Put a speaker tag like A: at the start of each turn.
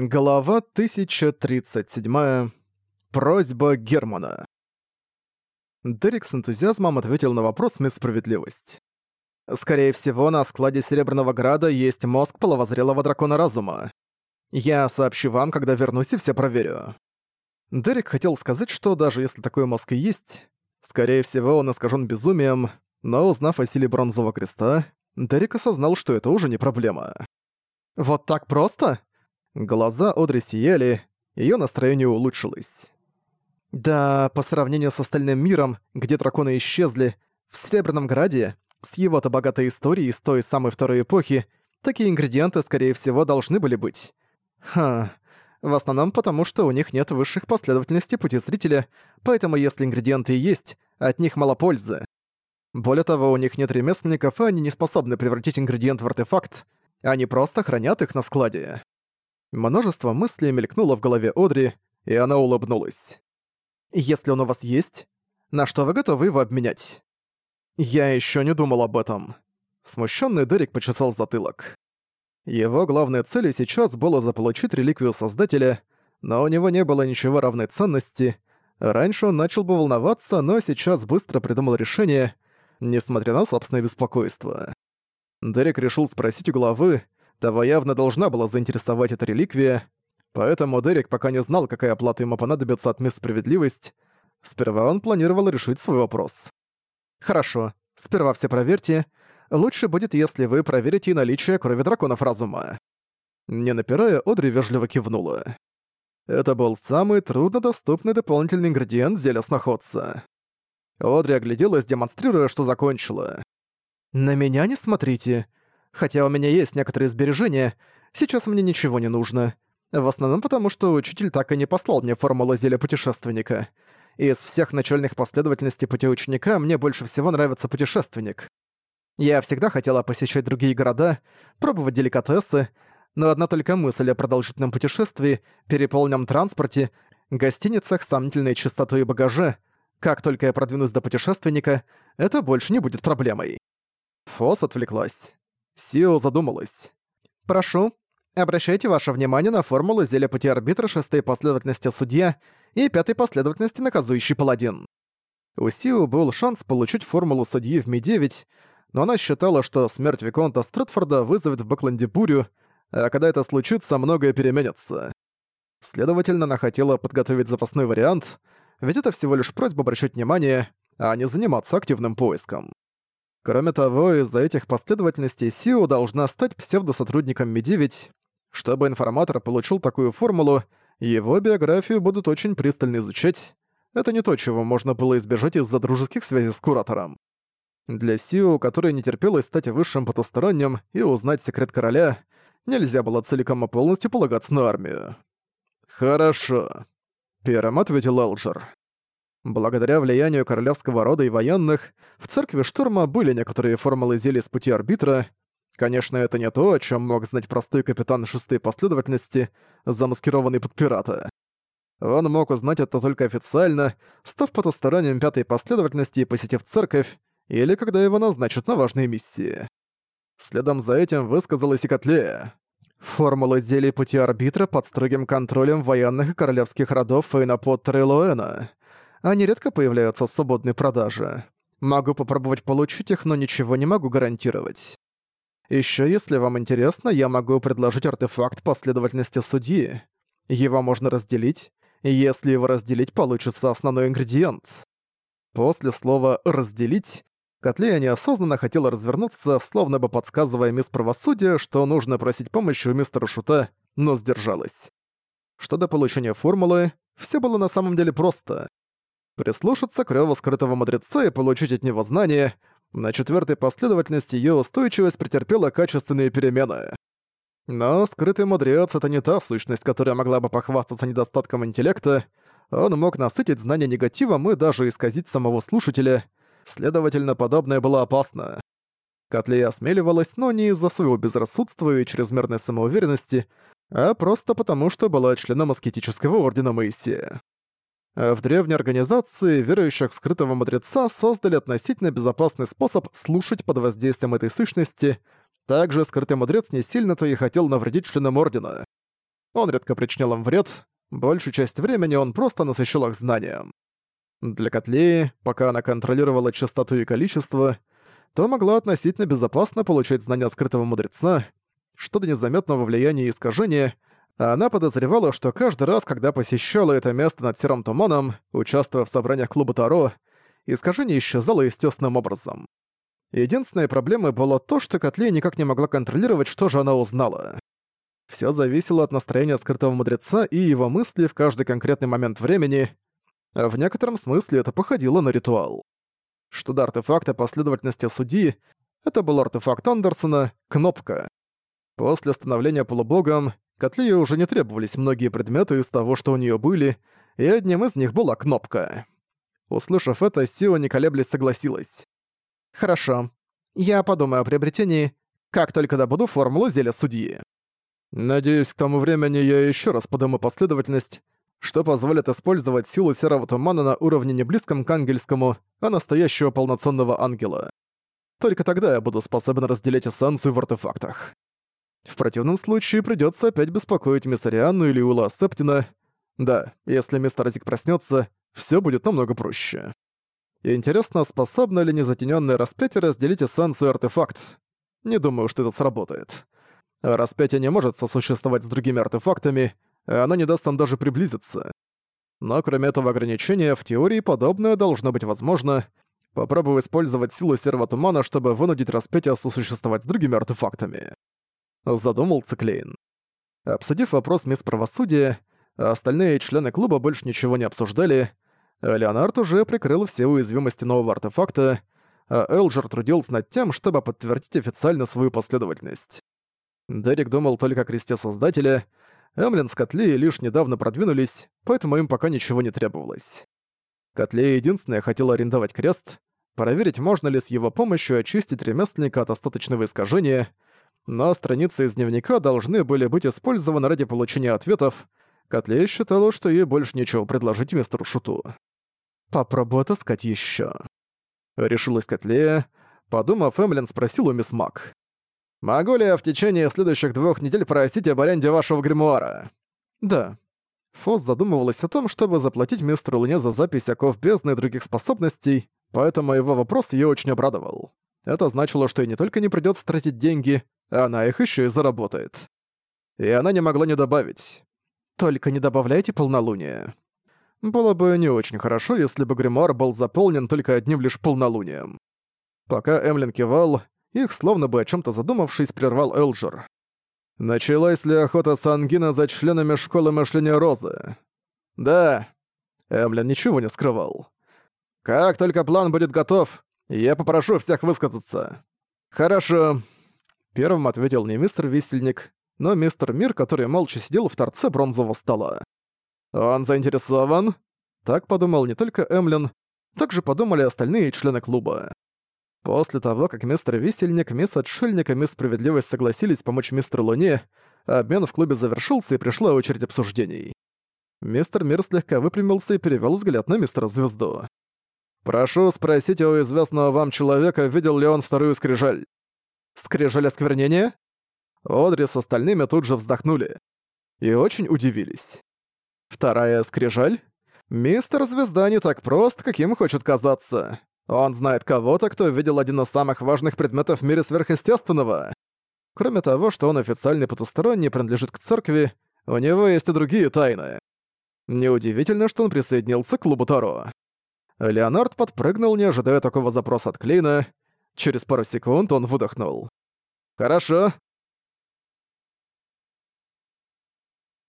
A: Глава 1037. Просьба Германа. Дерек с энтузиазмом ответил на вопрос «Мисс Справедливость». «Скорее всего, на складе Серебряного Града есть мозг половозрелого дракона разума. Я сообщу вам, когда вернусь и все проверю». Дерек хотел сказать, что даже если такой мозг и есть, скорее всего, он искажен безумием, но узнав о силе Бронзового Креста, Дерек осознал, что это уже не проблема. «Вот так просто?» Глаза Одри сияли, ее настроение улучшилось. Да, по сравнению с остальным миром, где драконы исчезли, в Сребряном Граде, с его-то богатой историей с той самой второй эпохи, такие ингредиенты, скорее всего, должны были быть. Ха, в основном потому, что у них нет высших последовательностей пути зрителя, поэтому если ингредиенты есть, от них мало пользы. Более того, у них нет ремесленников, и они не способны превратить ингредиент в артефакт, они просто хранят их на складе. Множество мыслей мелькнуло в голове Одри, и она улыбнулась. «Если он у вас есть, на что вы готовы его обменять?» «Я еще не думал об этом». Смущенный Дерек почесал затылок. Его главной целью сейчас было заполучить реликвию Создателя, но у него не было ничего равной ценности. Раньше он начал бы волноваться, но сейчас быстро придумал решение, несмотря на собственное беспокойство. Дерек решил спросить у главы, того явно должна была заинтересовать эта реликвия, поэтому Дерек пока не знал, какая оплата ему понадобится от Мисс Справедливость. Сперва он планировал решить свой вопрос. «Хорошо, сперва все проверьте. Лучше будет, если вы проверите наличие крови драконов разума». Не напирая, Одри вежливо кивнула. Это был самый труднодоступный дополнительный ингредиент зелья сноходца. Одри огляделась, демонстрируя, что закончила. «На меня не смотрите. Хотя у меня есть некоторые сбережения, сейчас мне ничего не нужно. В основном потому, что учитель так и не послал мне формулу зелья путешественника. Из всех начальных последовательностей пути ученика мне больше всего нравится путешественник. Я всегда хотела посещать другие города, пробовать деликатесы, но одна только мысль о продолжительном путешествии, переполненном транспорте, гостиницах сомнительной чистотой багажа, как только я продвинусь до путешественника, это больше не будет проблемой. Фос отвлеклась. Сио задумалась. «Прошу, обращайте ваше внимание на формулы зелья пути арбитра шестой последовательности судья и пятой последовательности наказующий паладин». У Сио был шанс получить формулу судьи в Ми-9, но она считала, что смерть Виконта Стрэдфорда вызовет в Бэкленде бурю, а когда это случится, многое переменится. Следовательно, она хотела подготовить запасной вариант, ведь это всего лишь просьба обращать внимание, а не заниматься активным поиском. Кроме того, из-за этих последовательностей Сио должна стать псевдосотрудником Ми-9. Чтобы информатор получил такую формулу, его биографию будут очень пристально изучать. Это не то, чего можно было избежать из-за дружеских связей с Куратором. Для Сио, которая не терпелась стать высшим потусторонним и узнать секрет короля, нельзя было целиком и полностью полагаться на армию. «Хорошо», — первым ответил Элджер. Благодаря влиянию королевского рода и военных, в церкви Штурма были некоторые формулы зелий с пути арбитра. Конечно, это не то, о чем мог знать простой капитан шестой последовательности, замаскированный под пирата. Он мог узнать это только официально, став потусторонним пятой последовательности и посетив церковь, или когда его назначат на важные миссии. Следом за этим высказалась и Котлея. Формула зелий пути арбитра под строгим контролем военных и королевских родов Фейна Поттера и Луэна они редко появляются в свободной продаже. Могу попробовать получить их, но ничего не могу гарантировать. Еще, если вам интересно, я могу предложить артефакт последовательности судьи. Его можно разделить, если его разделить, получится основной ингредиент. После слова «разделить» Котлея неосознанно хотела развернуться, словно бы подсказывая мисс правосудия, что нужно просить помощи у мистера Шута, но сдержалась. Что до получения формулы, все было на самом деле просто прислушаться к рёву скрытого мудреца и получить от него знания, на четвертой последовательности её устойчивость претерпела качественные перемены. Но скрытый мудрец — это не та сущность, которая могла бы похвастаться недостатком интеллекта, он мог насытить знания негативом и даже исказить самого слушателя, следовательно, подобное было опасно. Котлея осмеливалась, но не из-за своего безрассудства и чрезмерной самоуверенности, а просто потому, что была членом аскетического ордена Моисея. Э, в древней организации верующих скрытого мудреца создали относительно безопасный способ слушать под воздействием этой сущности. Также скрытый мудрец не сильно-то и хотел навредить членам Ордена. Он редко причинял им вред, большую часть времени он просто насыщал их знанием. Для Котлеи, пока она контролировала частоту и количество, то могла относительно безопасно получать знания скрытого мудреца, что до незаметного влияния и искажения — она подозревала, что каждый раз, когда посещала это место над Серым Туманом, участвуя в собраниях клуба Таро, искажение исчезало естественным образом. Единственной проблемой было то, что Котлея никак не могла контролировать, что же она узнала. Всё зависело от настроения скрытого мудреца и его мысли в каждый конкретный момент времени, а в некотором смысле это походило на ритуал. Что до артефакта последовательности судьи, это был артефакт Андерсона «Кнопка». После становления полубогом Котле уже не требовались многие предметы из того, что у нее были, и одним из них была кнопка. Услышав это, Сио не колеблясь согласилась. «Хорошо. Я подумаю о приобретении, как только добуду формулу зелья судьи». «Надеюсь, к тому времени я еще раз подыму последовательность, что позволит использовать силу серого тумана на уровне не близком к ангельскому, а настоящего полноценного ангела. Только тогда я буду способен разделять эссенцию в артефактах». В противном случае придётся опять беспокоить Миссарианну или Ула Септина. Да, если мистер Зик проснётся, всё будет намного проще. Интересно, способна ли незатенённое распятие разделить эссенцию артефакт? Не думаю, что это сработает. Распятие не может сосуществовать с другими артефактами, а оно не даст нам даже приблизиться. Но кроме этого ограничения, в теории подобное должно быть возможно. Попробую использовать силу сервотумана, чтобы вынудить распятие сосуществовать с другими артефактами задумался Клейн. Обсудив вопрос мисс правосудия, остальные члены клуба больше ничего не обсуждали, Леонард уже прикрыл все уязвимости нового артефакта, а Элджер трудился над тем, чтобы подтвердить официально свою последовательность. Дерек думал только о кресте Создателя, Эмлин с Котлеей лишь недавно продвинулись, поэтому им пока ничего не требовалось. Котлея единственное хотела арендовать крест, проверить, можно ли с его помощью очистить ремесленника от остаточного искажения — но страницы из дневника должны были быть использованы ради получения ответов. Котле считала, что ей больше нечего предложить мистеру Шуту. «Попробую отыскать еще. Решилась Котлея. Подумав, Эмлин спросил у мисс Мак. «Могу ли я в течение следующих двух недель просить об аренде вашего гримуара?» «Да». Фосс задумывалась о том, чтобы заплатить мистеру Луне за запись оков бездны и других способностей, поэтому его вопрос ее очень обрадовал. Это значило, что ей не только не придётся тратить деньги, она их еще и заработает. И она не могла не добавить. «Только не добавляйте полнолуния». Было бы не очень хорошо, если бы гримуар был заполнен только одним лишь полнолунием. Пока Эмлин кивал, их, словно бы о чем то задумавшись, прервал Элджер. «Началась ли охота Сангина за членами школы мышления Розы?» «Да». Эмлин ничего не скрывал. «Как только план будет готов, я попрошу всех высказаться». «Хорошо», Первым ответил не мистер Висельник, но мистер Мир, который молча сидел в торце бронзового стола. «Он заинтересован?» Так подумал не только Эмлин, так же подумали остальные члены клуба. После того, как мистер Висельник, мисс Отшельник и мисс Справедливость согласились помочь мистеру Луне, обмен в клубе завершился и пришла очередь обсуждений. Мистер Мир слегка выпрямился и перевел взгляд на мистера Звезду. «Прошу спросить у известного вам человека, видел ли он вторую скрижаль?» скрежель осквернения? Одри с остальными тут же вздохнули и очень удивились. Вторая скрижаль? Мистер Звезда не так прост, каким хочет казаться. Он знает кого-то, кто видел один из самых важных предметов в мире сверхъестественного. Кроме того, что он официальный потусторонний принадлежит к церкви, у него есть и другие тайны. Неудивительно, что он присоединился к клубу Таро. Леонард подпрыгнул, не ожидая такого запроса от Клейна, Через пару секунд он выдохнул. «Хорошо,